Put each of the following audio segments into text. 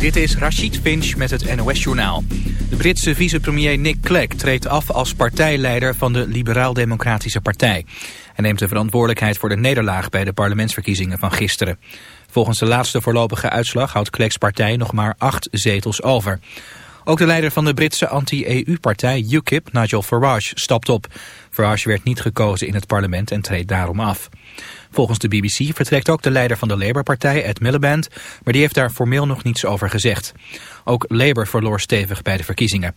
Dit is Rashid Finch met het NOS-journaal. De Britse vicepremier Nick Clegg treedt af als partijleider van de Liberaal-Democratische Partij. Hij neemt de verantwoordelijkheid voor de nederlaag bij de parlementsverkiezingen van gisteren. Volgens de laatste voorlopige uitslag houdt Clegg's partij nog maar acht zetels over. Ook de leider van de Britse anti-EU-partij UKIP, Nigel Farage, stapt op. Farage werd niet gekozen in het parlement en treedt daarom af. Volgens de BBC vertrekt ook de leider van de Labour-partij, Ed Miliband, maar die heeft daar formeel nog niets over gezegd. Ook Labour verloor stevig bij de verkiezingen.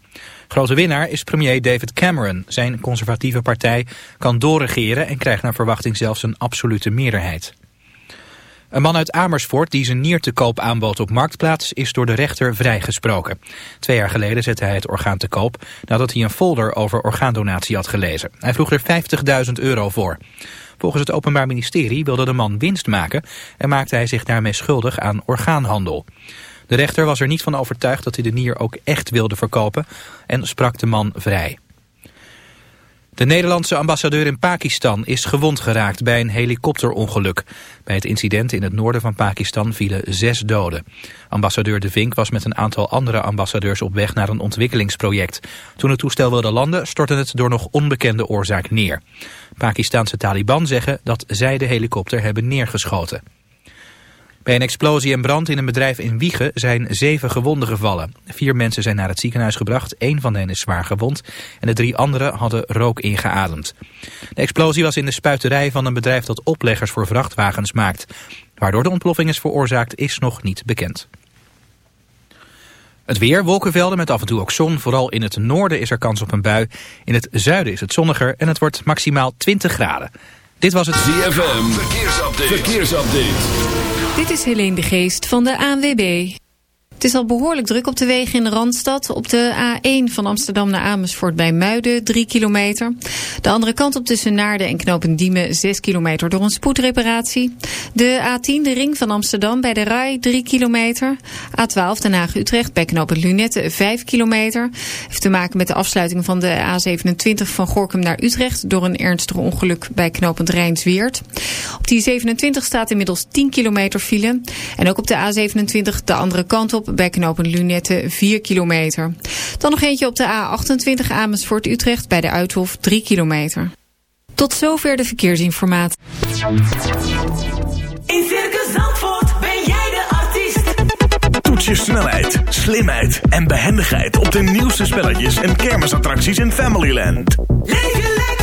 Grote winnaar is premier David Cameron. Zijn conservatieve partij kan doorregeren en krijgt naar verwachting zelfs een absolute meerderheid. Een man uit Amersfoort die zijn nier te koop aanbood op Marktplaats is door de rechter vrijgesproken. Twee jaar geleden zette hij het orgaan te koop nadat hij een folder over orgaandonatie had gelezen. Hij vroeg er 50.000 euro voor. Volgens het Openbaar Ministerie wilde de man winst maken en maakte hij zich daarmee schuldig aan orgaanhandel. De rechter was er niet van overtuigd dat hij de nier ook echt wilde verkopen en sprak de man vrij. De Nederlandse ambassadeur in Pakistan is gewond geraakt bij een helikopterongeluk. Bij het incident in het noorden van Pakistan vielen zes doden. Ambassadeur De Vink was met een aantal andere ambassadeurs op weg naar een ontwikkelingsproject. Toen het toestel wilde landen stortte het door nog onbekende oorzaak neer. Pakistanse Taliban zeggen dat zij de helikopter hebben neergeschoten. Bij een explosie en brand in een bedrijf in Wiegen zijn zeven gewonden gevallen. Vier mensen zijn naar het ziekenhuis gebracht, één van hen is zwaar gewond en de drie anderen hadden rook ingeademd. De explosie was in de spuiterij van een bedrijf dat opleggers voor vrachtwagens maakt. Waardoor de ontploffing is veroorzaakt is nog niet bekend. Het weer, wolkenvelden met af en toe ook zon. Vooral in het noorden is er kans op een bui. In het zuiden is het zonniger en het wordt maximaal 20 graden. Dit was het ZFM. Verkeersupdate. Verkeersupdate. Dit is Helene de Geest van de ANWB. Het is al behoorlijk druk op de wegen in de Randstad. Op de A1 van Amsterdam naar Amersfoort bij Muiden 3 kilometer. De andere kant op tussen Naarden en Knopendiemen 6 kilometer door een spoedreparatie. De A10 de ring van Amsterdam bij de Rai 3 kilometer. A12 Den Haag-Utrecht bij knopen Lunette 5 kilometer. Heeft te maken met de afsluiting van de A27 van Gorkum naar Utrecht... door een ernstig ongeluk bij knopend Rijnsweert. Op die 27 staat inmiddels 10 kilometer file. En ook op de A27 de andere kant op bij knopen Lunette 4 kilometer. Dan nog eentje op de A28 Amersfoort Utrecht bij de Uithof 3 kilometer. Tot zover de verkeersinformatie. In Circus Zandvoort ben jij de artiest. Toets je snelheid, slimheid en behendigheid op de nieuwste spelletjes en kermisattracties in Familyland. Leef lekker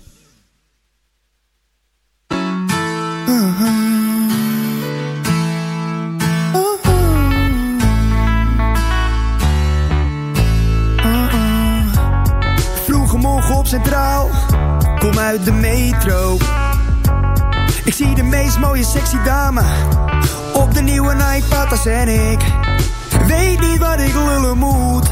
Uit de metro. Ik zie de meest mooie sexy dame op de nieuwe Patas en ik weet niet wat ik lullen moet.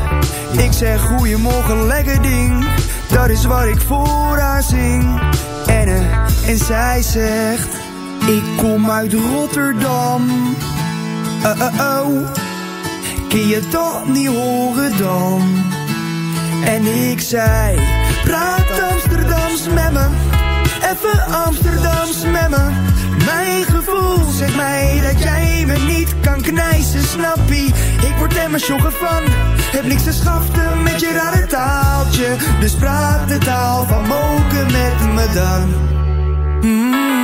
Ik zeg goeiemorgen lekker ding, dat is wat ik voor haar zing. En, eh, en zij zegt, Ik kom uit Rotterdam. Oh, oh, oh. Kun je dat niet horen dan? En ik zei, praat Even Amsterdams met me. Mijn gevoel zegt mij dat jij me niet kan knijsen, snappie. Ik word er maar van. Heb niks te schaften met je rare taaltje. Dus praat de taal van mogen met me dan. Mm.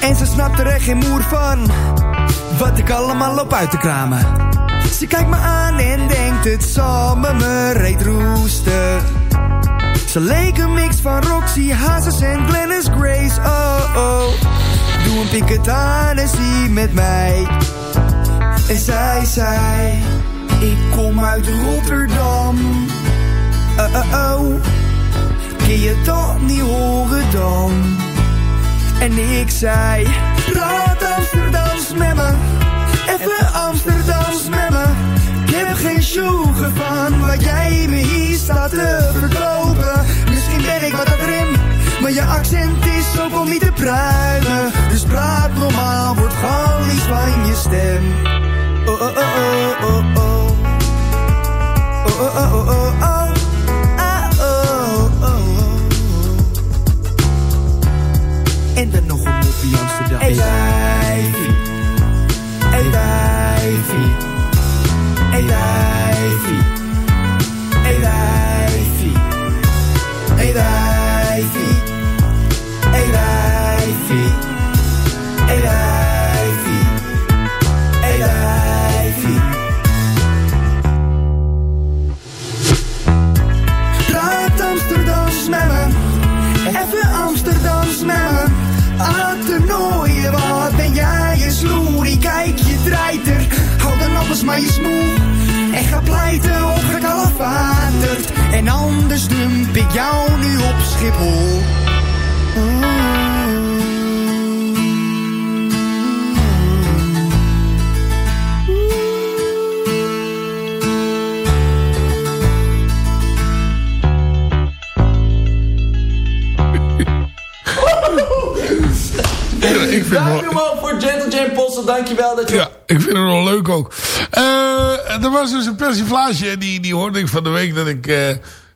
En ze snapt er echt geen moer van Wat ik allemaal loop uit te kramen Ze kijkt me aan en denkt het zal me me reet roesten Ze leek een mix van Roxy Hazes en Glennis Grace Oh oh Doe een picket aan zie met mij En zij zei Ik kom uit Rotterdam Oh oh oh Kun je dat niet horen dan? En ik zei, praat Amsterdams met me. Even. Sjoegen van wat jij me hier staat te verkopen. Misschien ben ik wat aan rim, maar je accent is ook om niet te pruimen. Dus praat normaal, wordt gewoon iets van je stem. Oh, oh, oh, oh, oh, oh. Oh, oh, oh, oh, oh, oh. Ah, oh, oh, oh. En dan nog een moppie Amsterdam. Hey wijfie, hey wijfie, hey wijfie, hey wijfie, hey wijfie, hey wijfie, hey wijfie, hey wijfie. Even Amsterdams met me. Aan toernooien, wat ben jij een sloerie? Kijk, je draait er, hou dan appels maar je smoel. Pleiten of. En anders dump ik jou nu op Schiphol. ik vind wel, voor Gentle Jam Possel. Dankjewel dat je... ja, ik vind het wel leuk ook. Eh, er was dus een persiflage, die, die hoorde ik van de week dat ik... eh,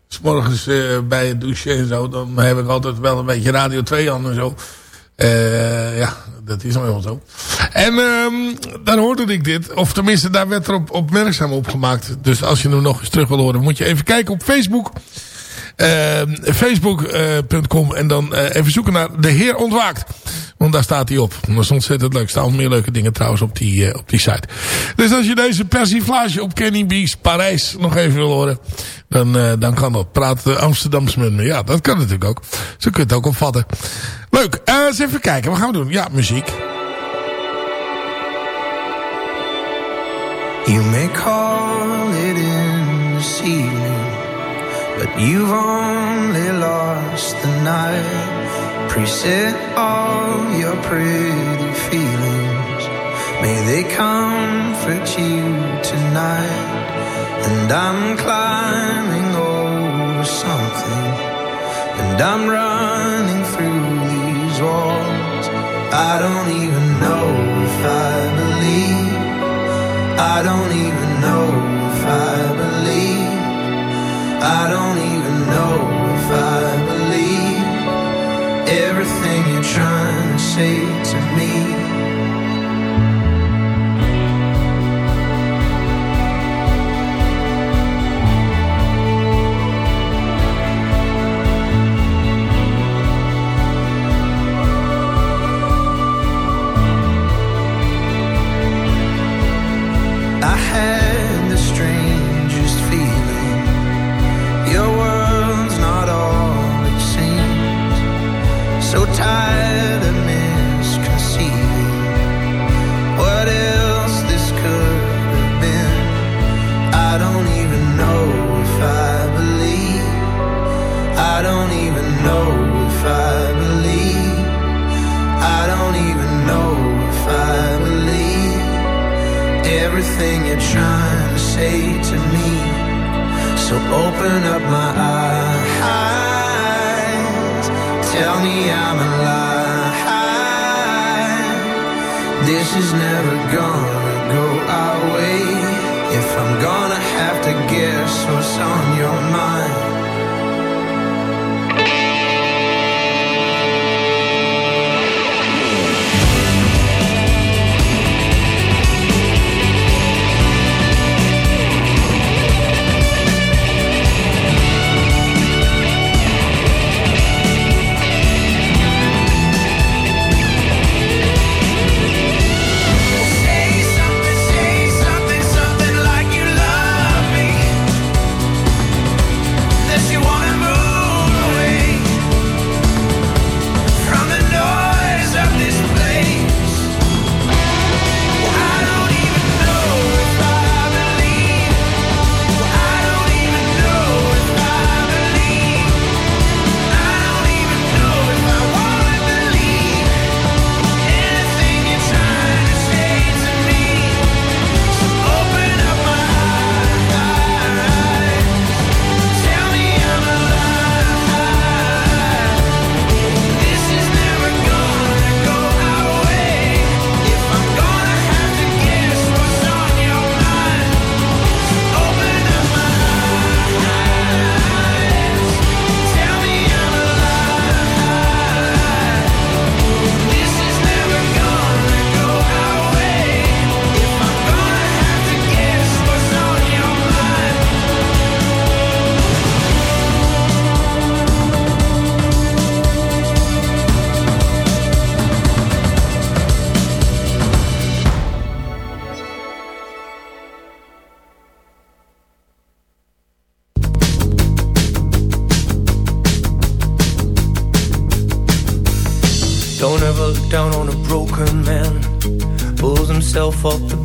s morgens eh, bij het douchen en zo, dan heb ik altijd wel een beetje Radio 2 aan en zo. Eh, ja, dat is nou helemaal zo. En ehm daar hoorde ik dit. Of tenminste, daar werd er op, opmerkzaam op gemaakt. Dus als je hem nog eens terug wil horen, moet je even kijken op Facebook. Ehm, Facebook.com en dan even zoeken naar De Heer Ontwaakt. Want daar staat hij op. Dat is ontzettend leuk. Er staan meer leuke dingen trouwens op die, eh, op die site. Dus als je deze persiflage op Kenny B's Parijs nog even wil horen. Dan, eh, dan kan dat. Praat uh, Amsterdams met me. Ja, dat kan natuurlijk ook. Zo kun je het ook opvatten. Leuk. Eh, eens even kijken. Wat gaan we doen? Ja, muziek. You may call it in this evening, but you've only lost the night. Preset all your pretty feelings. May they comfort you tonight. And I'm climbing over something, and I'm running through these walls. I don't even I had So open up my eyes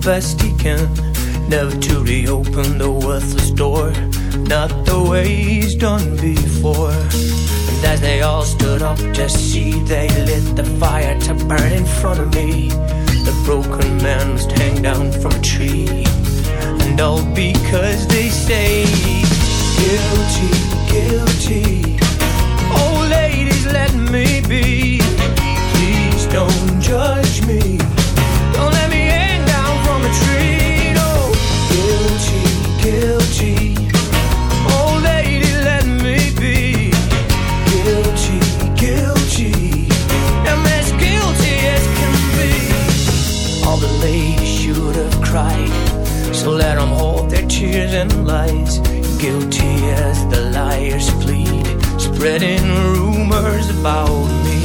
best he can. Never to reopen the worthless door. Not the way he's done before. And as they all stood up to see, they lit the fire to burn in front of me. The broken man must hang down from a tree. And all because they say, guilty, guilty. Oh, ladies, let me be. Please don't judge me. Tears and lies. Guilty as the liars plead. Spreading rumors about me.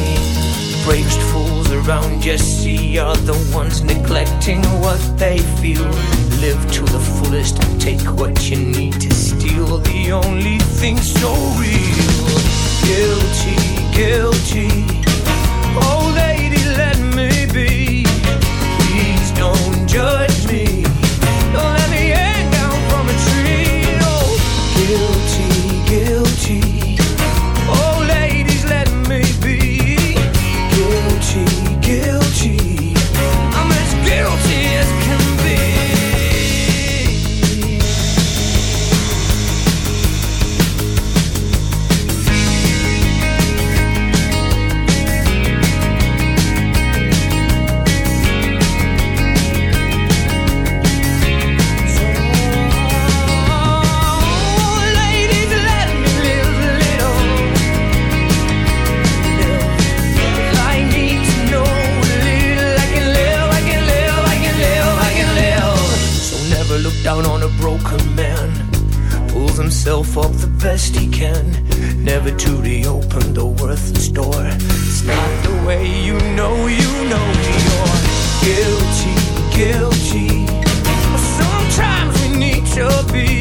Bravest fools around you see are the ones neglecting what they feel. Live to the fullest, take what you need to steal. The only thing so real. Guilty, guilty. Oh, best he can. Never to reopen the worthless door. It's not the way you know, you know you're guilty, guilty. Sometimes we need to be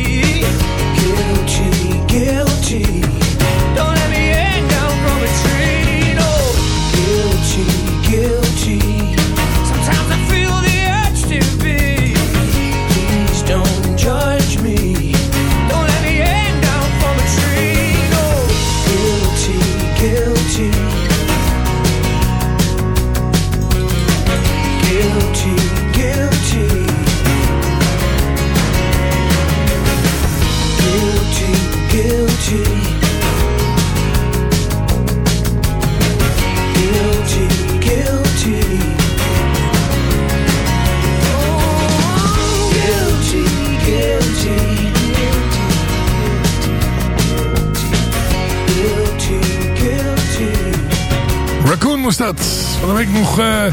was dat. Van de week nog eh,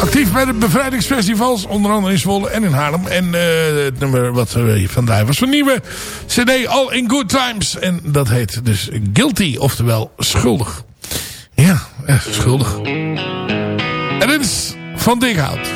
actief bij de bevrijdingsfestivals. Onder andere in Zwolle en in Haarlem. En eh, het nummer wat we van daar was van nieuwe cd All in Good Times. En dat heet dus Guilty, oftewel schuldig. Ja, echt schuldig. En dit is van Dikhout.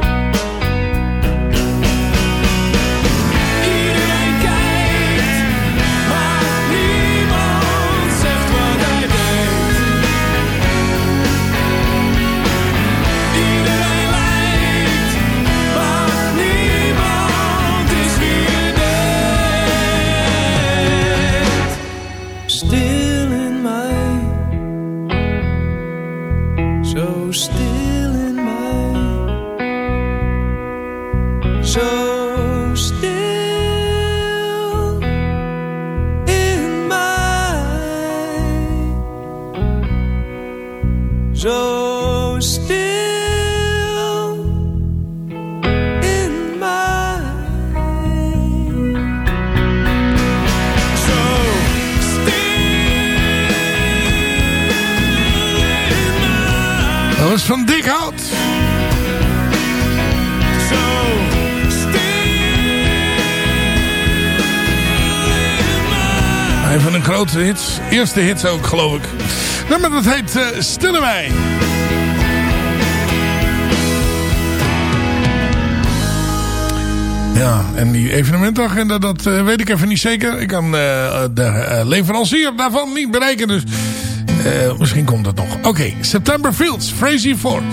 zo. Een grote hits. Eerste hits ook, geloof ik. Nummer dat heet uh, Stille Wij. Ja, en die evenementagenda, dat eh, weet ik even niet zeker. Ik kan eh, de leverancier daarvan niet bereiken, dus misschien komt dat nog. Oké, September Fields, Frazee Ford.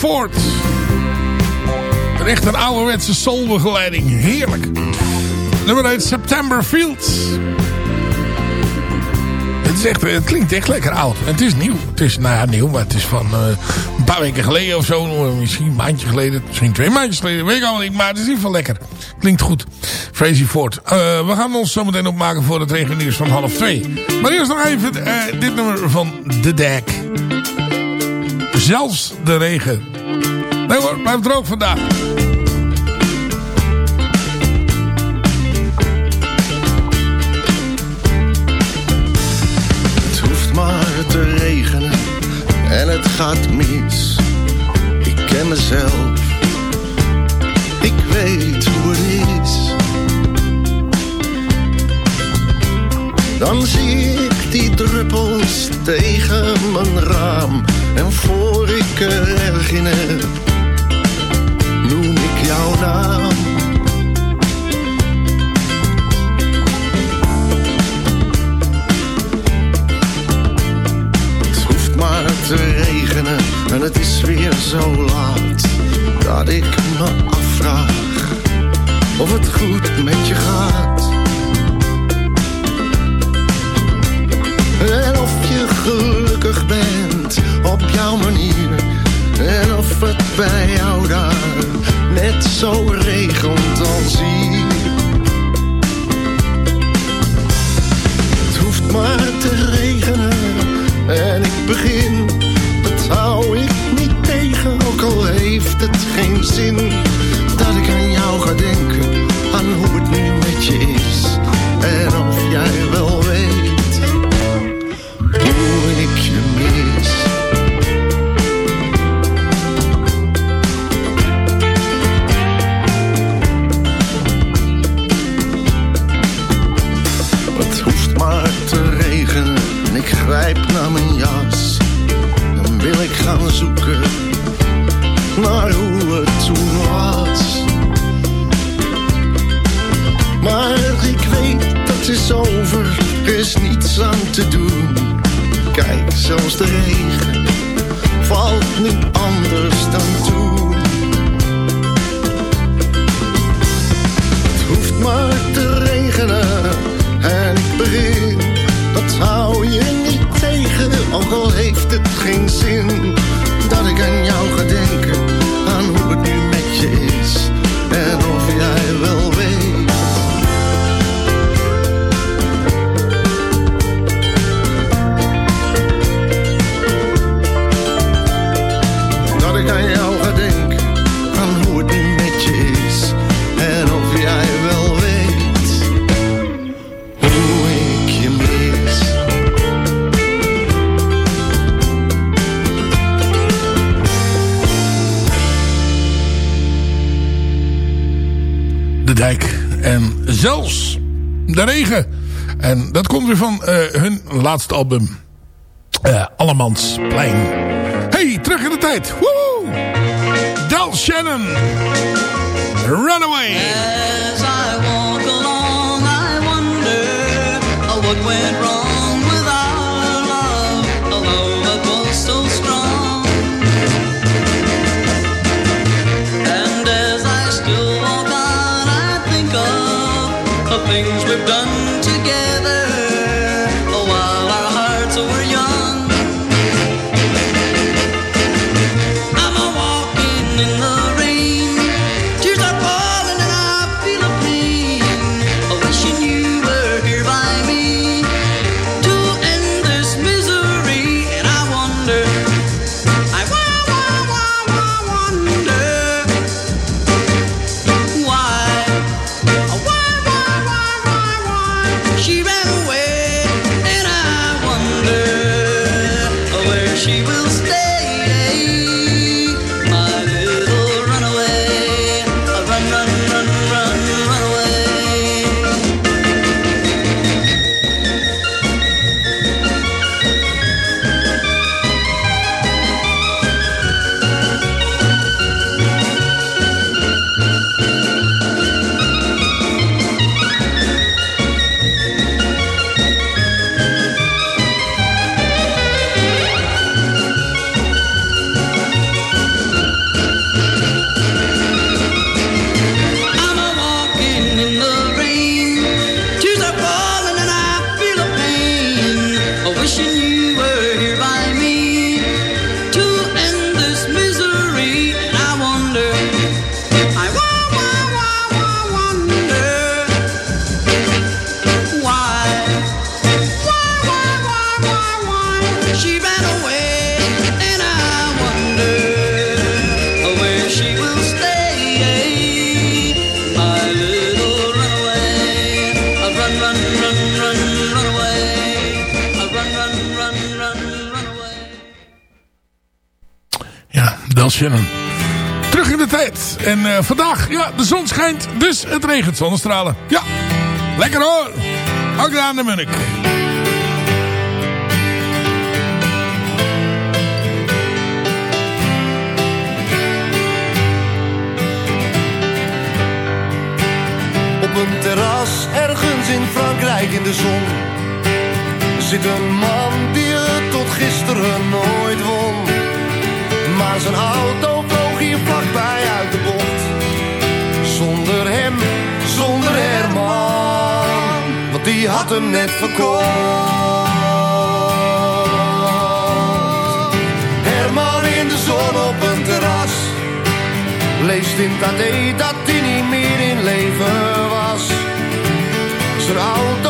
Ford. Echt een ouderwetse solbegeleiding. Heerlijk. Nummer 1 September Fields. Het, is echt, het klinkt echt lekker oud. Het is nieuw. Het is, nou ja, nieuw, maar het is van eh, een paar weken geleden of zo. Eh, misschien een maandje geleden. Misschien twee maandjes geleden. Weet ik allemaal niet. Maar het is in ieder geval lekker. Klinkt goed. Crazy Ford. Eh, we gaan ons zo meteen opmaken voor het regennieuws van half twee. Maar eerst nog even dit nummer van The Deck. Zelfs de regen. Nee hoor, blijft droog vandaag. Het hoeft maar te regenen en het gaat mis. Ik ken mezelf, ik weet hoe het is. Dan zie ik die druppels tegen mijn raam. En voor ik er in heb, noem ik jouw naam. Het hoeft maar te regenen en het is weer zo laat dat ik me afvraag of het goed met je gaat. En of je gelukkig bent op jouw manier en of het bij jou daar net zo regent als hier. Het hoeft maar te regenen en ik begin. Laatste album. eh Allemans-plein. Hey, terug in de tijd. Woehoe! Del Shannon. Runaway. Terug in de tijd. En eh, vandaag, ja, de zon schijnt, dus het regent zonnestralen. Ja, lekker hoor. Ook aan de Munnik. Op een terras ergens in Frankrijk in de zon zit een man die het tot gisteren nooit won. Zijn auto vloog hier vlakbij uit de bocht. Zonder hem, zonder Herman, want die had hem net verkocht. Herman in de zon op een terras Leest in AD dat hij niet meer in leven was. Zijn auto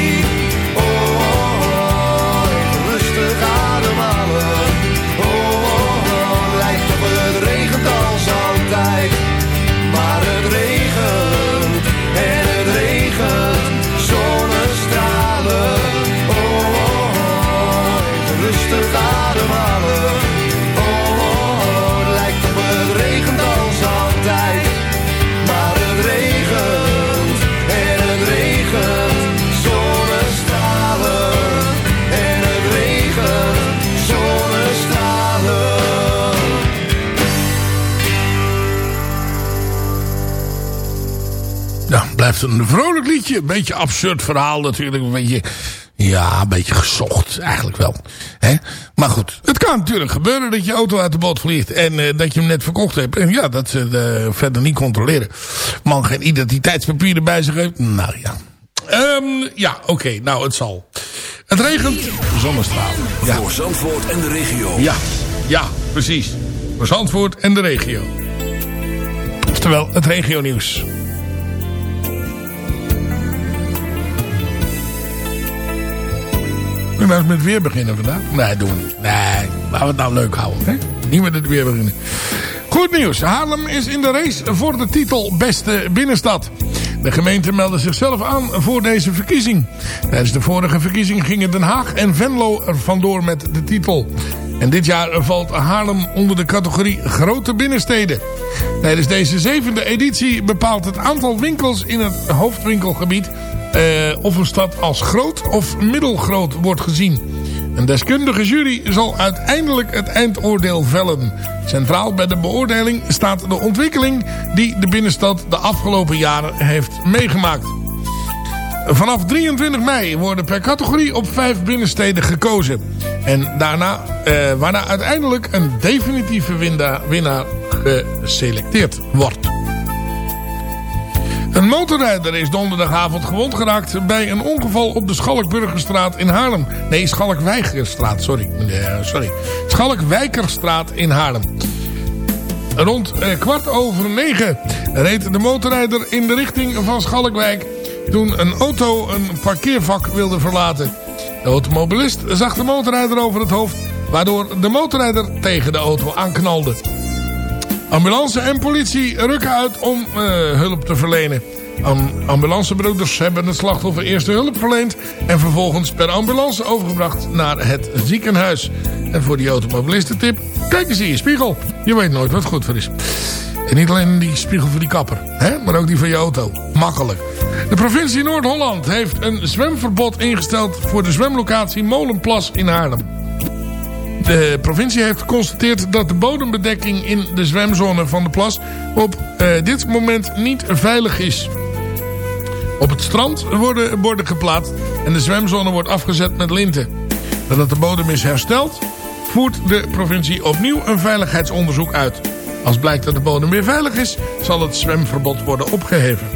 Blijft een vrolijk liedje. Een beetje absurd verhaal natuurlijk. Een beetje, ja, een beetje gezocht eigenlijk wel. Hè? Maar goed, het kan natuurlijk gebeuren dat je auto uit de boot vliegt. En eh, dat je hem net verkocht hebt. En ja, dat ze eh, verder niet controleren. Man geen identiteitspapieren bij zich heeft. Nou ja. Ehm, ja, oké. nou, het zal. Het regent. Zonnestralen. Ja. Voor Zandvoort en de regio. Ja, ja, precies. Voor Zandvoort en de regio. Oftewel, het regio nieuws. We eens met weer beginnen vandaag? Nee, doen we niet. Nee, laten we het nou leuk houden. Hè? Niet met het weer beginnen. Goed nieuws. Haarlem is in de race voor de titel Beste Binnenstad. De gemeente meldde zichzelf aan voor deze verkiezing. Tijdens de vorige verkiezing gingen Den Haag en Venlo er vandoor met de titel. En dit jaar valt Haarlem onder de categorie grote binnensteden. Tijdens deze zevende editie bepaalt het aantal winkels in het hoofdwinkelgebied... eh, of een stad als groot of middelgroot wordt gezien. Een deskundige jury zal uiteindelijk het eindoordeel vellen. Centraal bij de beoordeling staat de ontwikkeling die de binnenstad de afgelopen jaren heeft meegemaakt. Vanaf 23 mei worden per categorie op vijf binnensteden gekozen. En daarna, eh, waarna uiteindelijk een definitieve winnaar geselecteerd wordt. Een motorrijder is donderdagavond gewond geraakt bij een ongeval op de Schalkburgerstraat in Haarlem. Nee, Schalkwijkerstraat, sorry. Eh, sorry. Schalkwijkerstraat in Haarlem. Rond eh, kwart over negen reed de motorrijder in de richting van Schalkwijk... toen een auto een parkeervak wilde verlaten. De automobilist zag de motorrijder over het hoofd... waardoor de motorrijder tegen de auto aanknalde. Ambulance en politie rukken uit om eh, hulp te verlenen. Am ambulancebroeders hebben het slachtoffer eerste hulp verleend... en vervolgens per ambulance overgebracht naar het ziekenhuis. En voor die automobilistentip, kijk eens in je spiegel. Je weet nooit wat goed voor is. En niet alleen die spiegel voor die kapper, hè? maar ook die van je auto. Makkelijk. De provincie Noord-Holland heeft een zwemverbod ingesteld... voor de zwemlocatie Molenplas in Haarlem. De provincie heeft geconstateerd dat de bodembedekking in de zwemzone van de plas op eh, dit moment niet veilig is. Op het strand worden borden geplaatst en de zwemzone wordt afgezet met linten. Nadat de bodem is hersteld, voert de provincie opnieuw een veiligheidsonderzoek uit. Als blijkt dat de bodem weer veilig is, zal het zwemverbod worden opgeheven.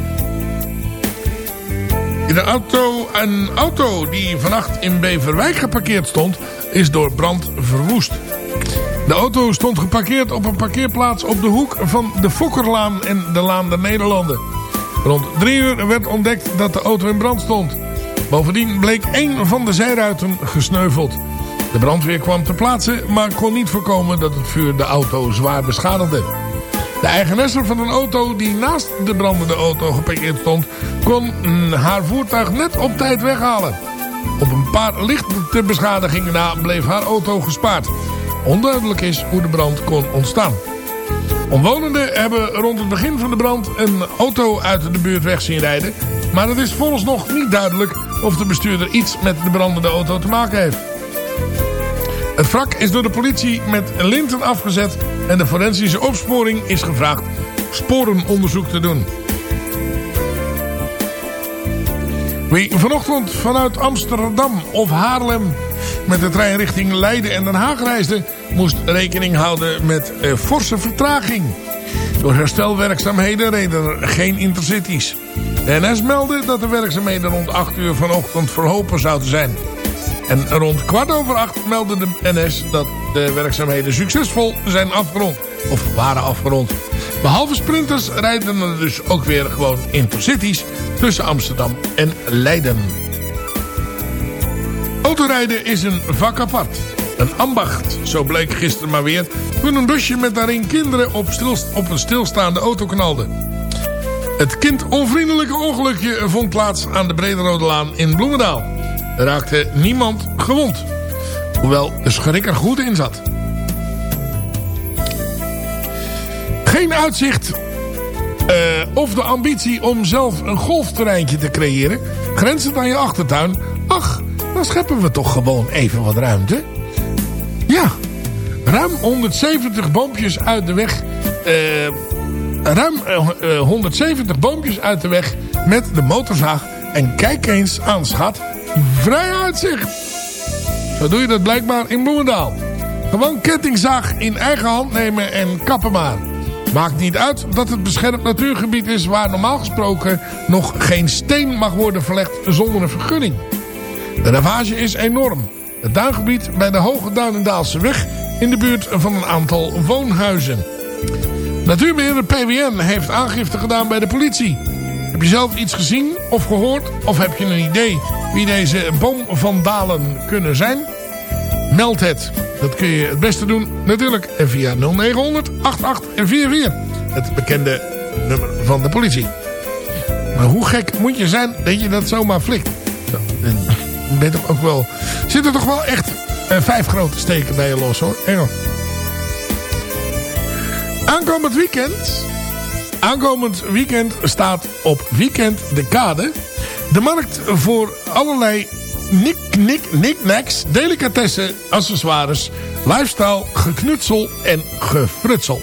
De auto, een auto die vannacht in Beverwijk geparkeerd stond, is door brand verwoest. De auto stond geparkeerd op een parkeerplaats op de hoek van de Fokkerlaan en de Laan der Nederlanden. Rond drie uur werd ontdekt dat de auto in brand stond. Bovendien bleek één van de zijruiten gesneuveld. De brandweer kwam ter plaatse, maar kon niet voorkomen dat het vuur de auto zwaar beschadigde. De eigenesse van een auto die naast de brandende auto geparkeerd stond... kon mm, haar voertuig net op tijd weghalen. Op een paar lichte beschadigingen na bleef haar auto gespaard. Onduidelijk is hoe de brand kon ontstaan. Omwonenden hebben rond het begin van de brand een auto uit de buurt weg zien rijden. Maar het is volgens nog niet duidelijk of de bestuurder iets met de brandende auto te maken heeft. Het wrak is door de politie met linten afgezet en de forensische opsporing is gevraagd sporenonderzoek te doen. Wie vanochtend vanuit Amsterdam of Haarlem met de trein richting Leiden en Den Haag reisde... moest rekening houden met eh, forse vertraging. Door herstelwerkzaamheden reden er geen intercities. De NS meldde dat de werkzaamheden rond 8 uur vanochtend verlopen zouden zijn. En rond kwart over acht meldde de NS dat de werkzaamheden succesvol zijn afgerond. Of waren afgerond. Behalve sprinters rijden er dus ook weer gewoon intercities tussen Amsterdam en Leiden. Autorijden is een vak apart. Een ambacht, zo bleek gisteren maar weer... toen een busje met daarin kinderen op, op een stilstaande auto knalde. Het kindonvriendelijke ongelukje vond plaats aan de Brederode Laan in Bloemendaal. Er raakte niemand gewond. Hoewel de schrik er goed in zat. Geen uitzicht uh, of de ambitie om zelf een golfterreintje te creëren... grenzend aan je achtertuin. Ach, dan scheppen we toch gewoon even wat ruimte. Ja, ruim 170 boompjes uit de weg... Uh, ruim uh, 170 boompjes uit de weg met de motorzaag. En kijk eens aan, schat. Vrij uitzicht. Zo doe je dat blijkbaar in Bloemendaal. Gewoon kettingzaag in eigen hand nemen en kappen maar. Maakt niet uit dat het beschermd natuurgebied is waar normaal gesproken nog geen steen mag worden verlegd zonder een vergunning. De ravage is enorm. Het duingebied bij de Hoge Duinendaalse weg in de buurt van een aantal woonhuizen. Natuurbeheerder PWN heeft aangifte gedaan bij de politie. Heb je zelf iets gezien of gehoord? Of heb je een idee wie deze boomvandalen kunnen zijn? Meld het. Dat kun je het beste doen natuurlijk via 0900 8844. Het bekende nummer van de politie. Maar hoe gek moet je zijn dat je dat zomaar flikt? Zo, je toch ook wel... Zitten toch wel echt uh, vijf grote steken bij je los hoor. Engel. Aankomend weekend... Aankomend weekend staat op Weekend de Kade... de markt voor allerlei nik, nik, knickknacks, delicatessen, accessoires, lifestyle, geknutsel en gefrutsel.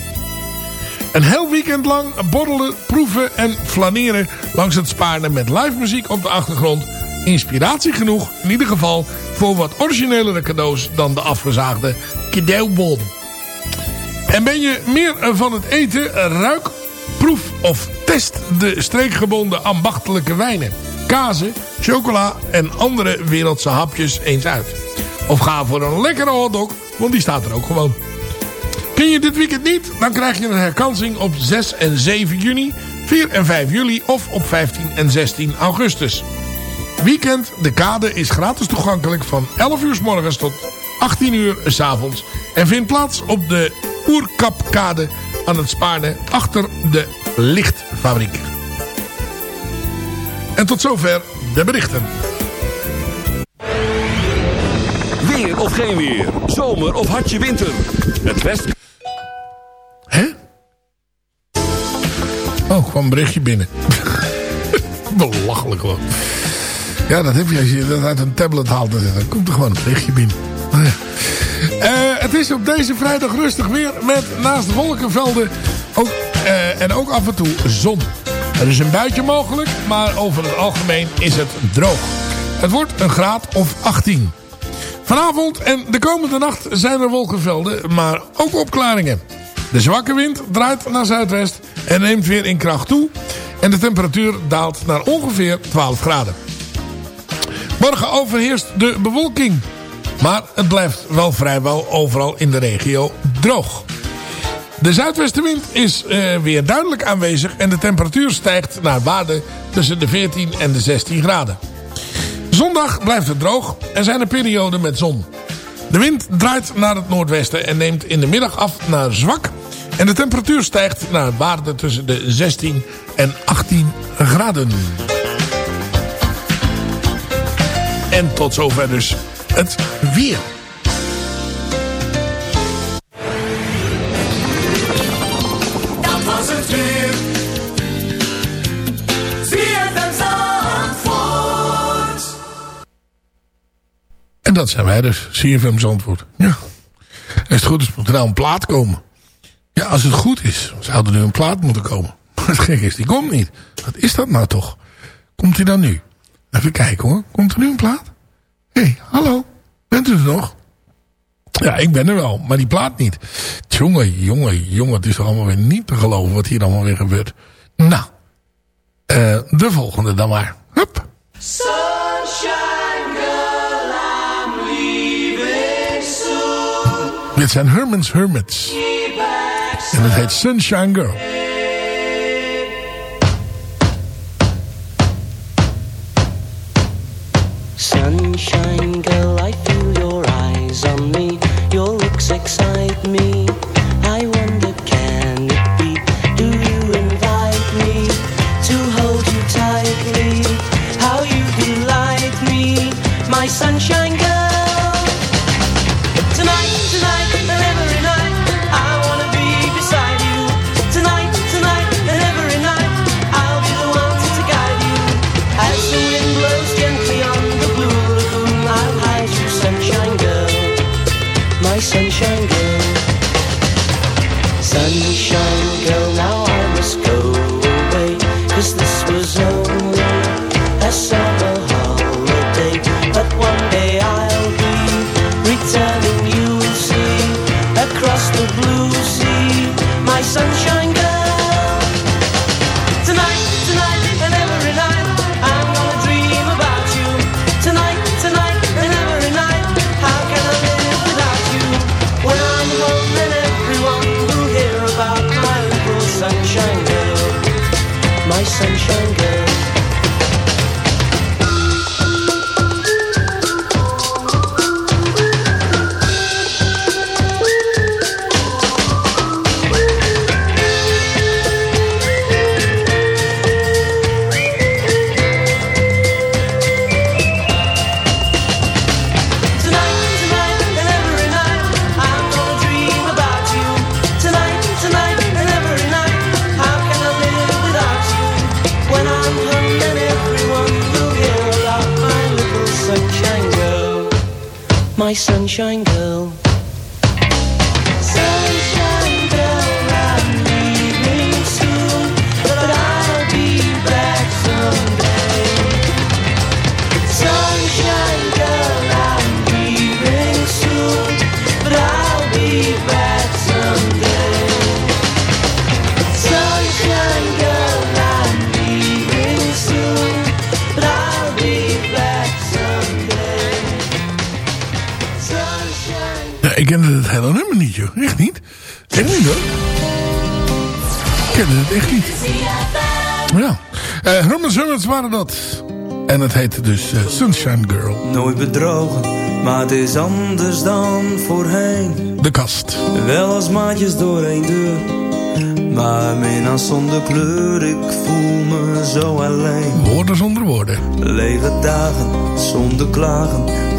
Een heel weekend lang borrelen, proeven en flaneren langs het Spaarne met live muziek op de achtergrond. Inspiratie genoeg, in ieder geval, voor wat originelere cadeaus dan de afgezaagde cadeaubon. En ben je meer van het eten, ruik, proef of test de streekgebonden ambachtelijke wijnen, kazen, chocola en andere wereldse hapjes eens uit. Of ga voor een lekkere hotdog, want die staat er ook gewoon. Kun je dit weekend niet? Dan krijg je een herkansing op 6 en 7 juni, 4 en 5 juli of op 15 en 16 augustus. Weekend De Kade is gratis toegankelijk van 11 uur s morgens tot 18 uur s avonds. En vindt plaats op de Oerkapkade aan het Spaarne achter de lichtfabriek. En tot zover de berichten. Weer of geen weer. Zomer of hartje winter. Het West... Hè? Oh, kwam een berichtje binnen. Belachelijk gewoon. Ja, dat heb je als je dat uit een tablet haalt. Dan komt er gewoon een berichtje binnen. Oh ja. Eh, het is op deze vrijdag rustig weer met naast de wolkenvelden ook, eh, en ook af en toe zon. Er is een buitje mogelijk, maar over het algemeen is het droog. Het wordt een graad of 18. Vanavond en de komende nacht zijn er wolkenvelden, maar ook opklaringen. De zwakke wind draait naar zuidwest en neemt weer in kracht toe. En de temperatuur daalt naar ongeveer 12 graden. Morgen overheerst de bewolking. Maar het blijft wel vrijwel overal in de regio droog. De zuidwestenwind is eh, weer duidelijk aanwezig en de temperatuur stijgt naar waarde tussen de 14 en de 16 graden. Zondag blijft het droog en zijn er perioden met zon. De wind draait naar het noordwesten en neemt in de middag af naar zwak. En de temperatuur stijgt naar waarde tussen de 16 en 18 graden. En tot zover dus het weer. Dat zijn wij dus, CFM Zandvoort. Ja. Als het goed is moet er nou een plaat komen. Ja, als het goed is, zou er nu een plaat moeten komen. Maar het gek is, die komt niet. Wat is dat nou toch? Komt hij dan nu? Even kijken hoor. Komt er nu een plaat? Hé, hey, hallo. Bent u er nog? Ja, ik ben er wel, maar die plaat niet. Jongen, jongen, jongen. Het is allemaal weer niet te geloven wat hier allemaal weer gebeurt. Nou, eh, de volgende dan maar. Hup. Sunshine Dit zijn Herman's Hermits. En het heet Sunshine Girl. Sunshine girl, I feel your eyes on me. Your looks excite me. My sunshine girl. Ja, ik kende het hele nummer niet, joh. Echt niet. Echt niet, hoor. Ik kende het echt niet. Ja. Eh Herman Summers waren dat. En het heette dus eh, Sunshine Girl. Nooit bedrogen, maar het is anders dan voorheen. De kast. Wel als maatjes door één deur. Maar minnaar zonder kleur, ik voel me zo alleen. Woorden zonder woorden. Lege dagen, zonder klagen,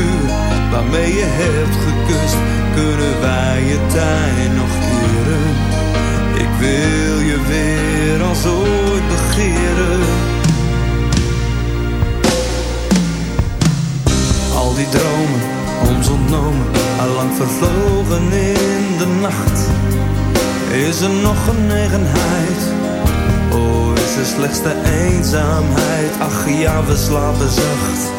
Vuur waarmee je hebt gekust. Kunnen wij je tijd nog keren? Ik wil je weer als ooit begeren. Al die dromen, ons ontnomen, allang vervlogen in de nacht. Is er nog genegenheid? Oh, is er slechts de eenzaamheid? Ach ja, we slapen zacht.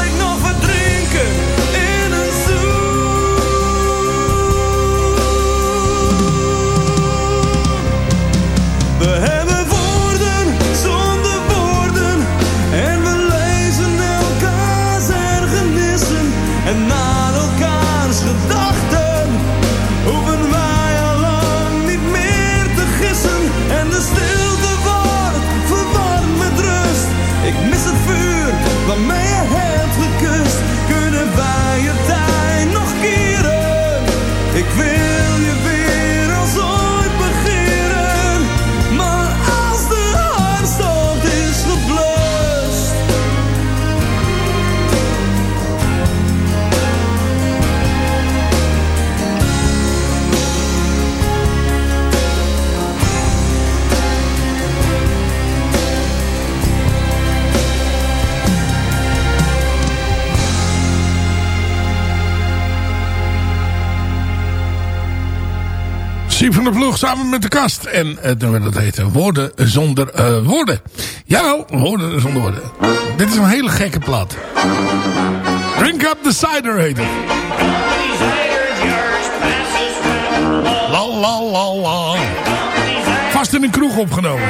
van de Ploeg samen met de kast. En nummer dat heet Woorden zonder eh, woorden. Jawel, Woorden zonder woorden. Dit is een hele gekke plaat. Drink Up the Cider heet het. La la la la. Vast in een kroeg opgenomen.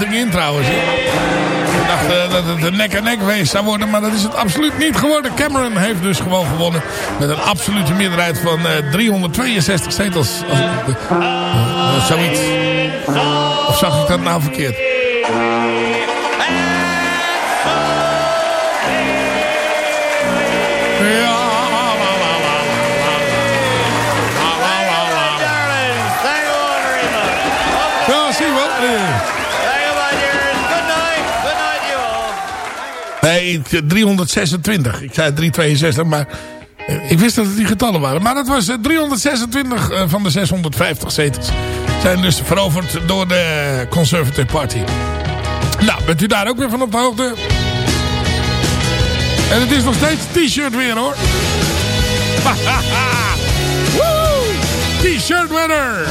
Verwachtingen in trouwens. Ik dacht eh, dat het een nek-en-nek feest zou worden, maar dat is het absoluut niet geworden. Cameron heeft dus gewoon gewonnen met een absolute meerderheid van eh, 362 zetels. Als ik, eh, eh, zoiets. Of zag ik dat nou verkeerd? Nee, 326. Ik zei 362, maar eh, ik wist dat het die getallen waren. Maar dat was eh, 326 eh, van de 650 zetels. Zijn dus veroverd door de Conservative Party. Nou, bent u daar ook weer van op de hoogte? En het is nog steeds t-shirt weer hoor. T-shirt winner!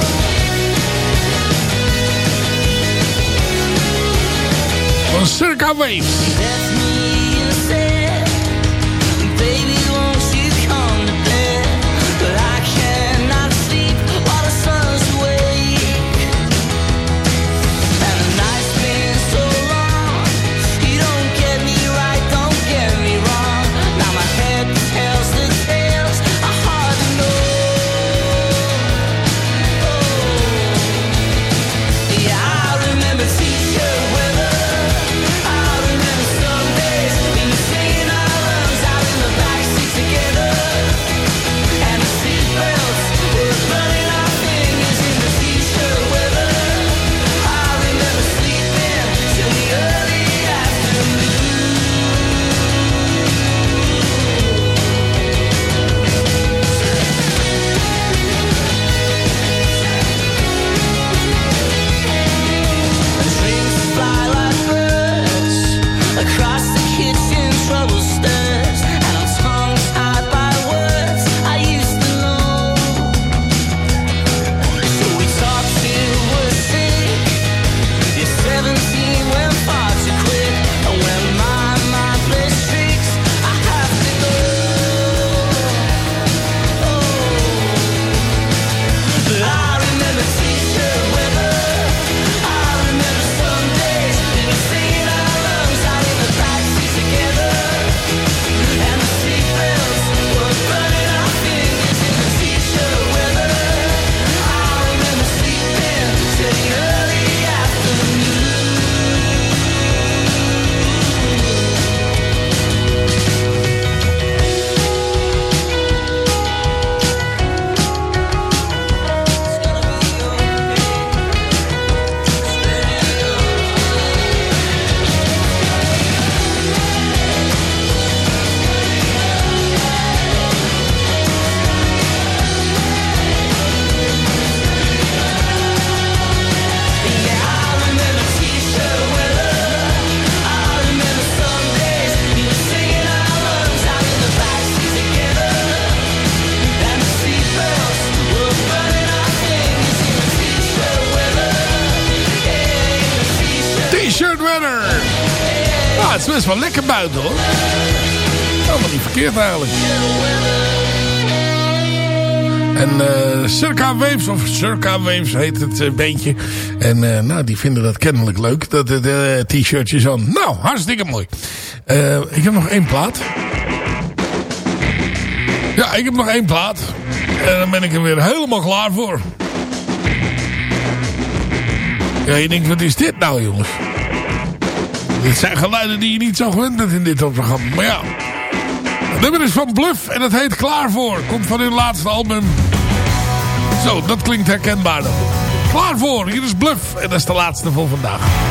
Van Circa Waves. Hoor. Helemaal niet verkeerd eigenlijk. En eh Circa Waves, of Circa Waves heet het eh, beentje. En eh, nou, die vinden dat kennelijk leuk, dat eh, t-shirtjes aan. Nou, hartstikke mooi. Ik heb nog één plaat. Ja, ik heb nog één plaat. En dan ben ik er weer helemaal klaar voor. Ja, je denkt, wat is dit nou jongens? Dit zijn geluiden die je niet zo gewend bent in dit programma. Maar ja, het nummer is van Bluff en het heet Klaar Voor. Komt van hun laatste album. Zo, dat klinkt herkenbaar dan. Klaar Voor, hier is Bluff. En dat is de laatste voor vandaag.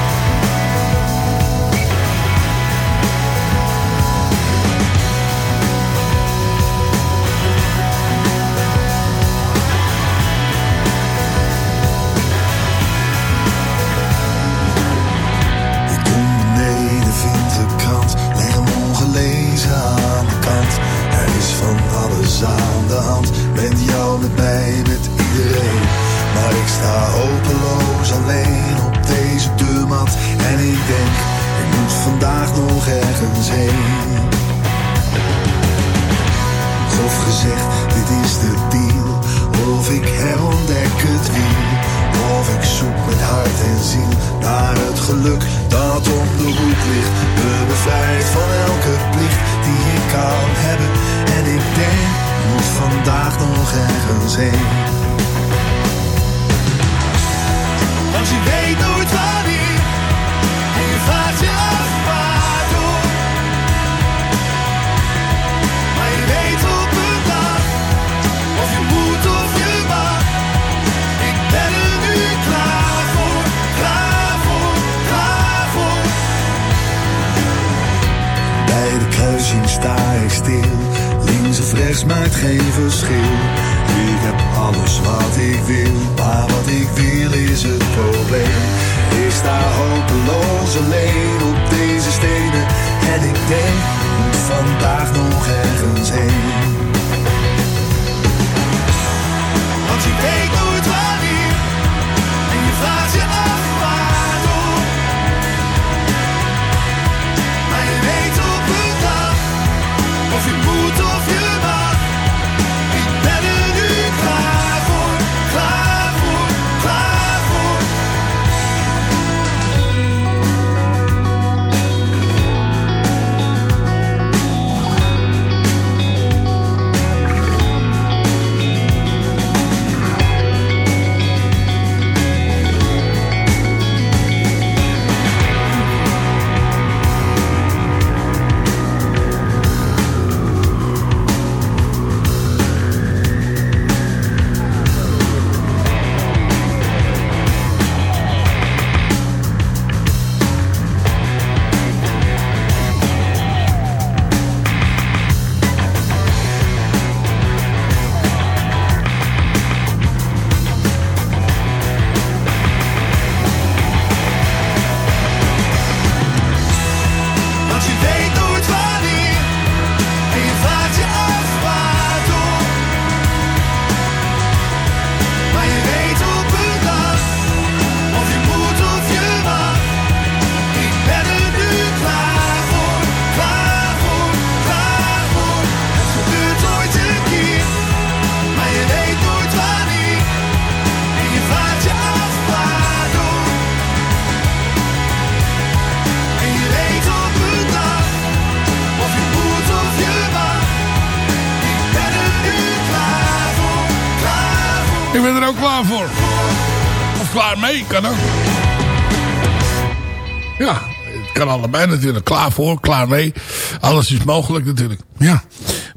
Ja, het kan allebei natuurlijk. Klaar voor, klaar mee. Alles is mogelijk natuurlijk. Ja.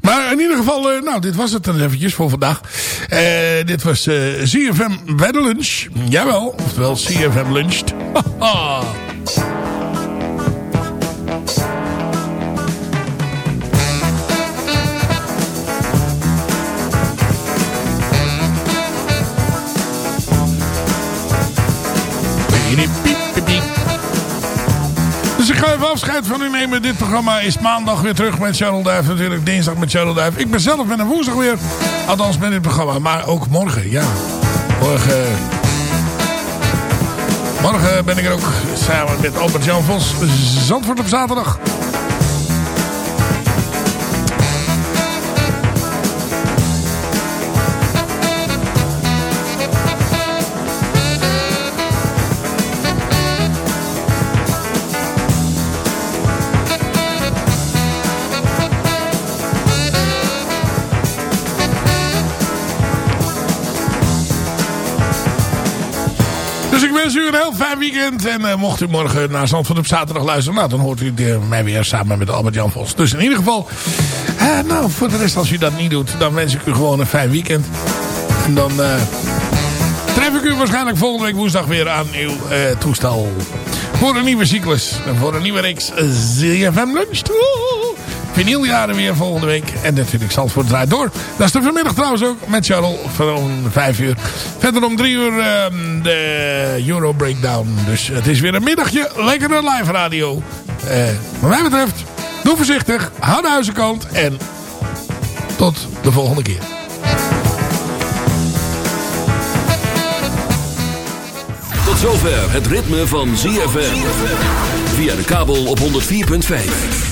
Maar in ieder geval, eh, nou, dit was het dan eventjes voor vandaag. Eh, dit was eh CFM bij de lunch. Jawel, oftewel CFM luncht. Haha. Afscheid van u nemen. Dit programma is maandag weer terug met Cheryl Duif. Natuurlijk dinsdag met Cheryl Duif. Ik ben zelf met een woensdag weer. Althans met dit programma. Maar ook morgen, ja. Morgen... Morgen ben ik er ook samen met Albert-Jan Vos. Zandvoort op zaterdag. U een heel fijn weekend. En eh, mocht u morgen naar Zandvoort op zaterdag luisteren... Nou, dan hoort u mij weer samen met Albert-Jan Vos. Dus in ieder geval... eh, nou, voor de rest als u dat niet doet... dan wens ik u gewoon een fijn weekend. En dan eh, tref ik u waarschijnlijk volgende week woensdag weer aan uw toestel. Voor een nieuwe cyclus. En voor een nieuwe reeks ZFM Lunch. Vinyljaren weer volgende week. En natuurlijk Zandvoort draait door. Dat is de vanmiddag trouwens ook met Charles van om vijf uur. Verder om drie uur ehm, de Euro Breakdown. Dus het is weer een middagje. Lekkere live radio. Eh, wat mij betreft, doe voorzichtig. Hou de huizenkant. En tot de volgende keer. zover het ritme van ZFM. Via de kabel op 104.5.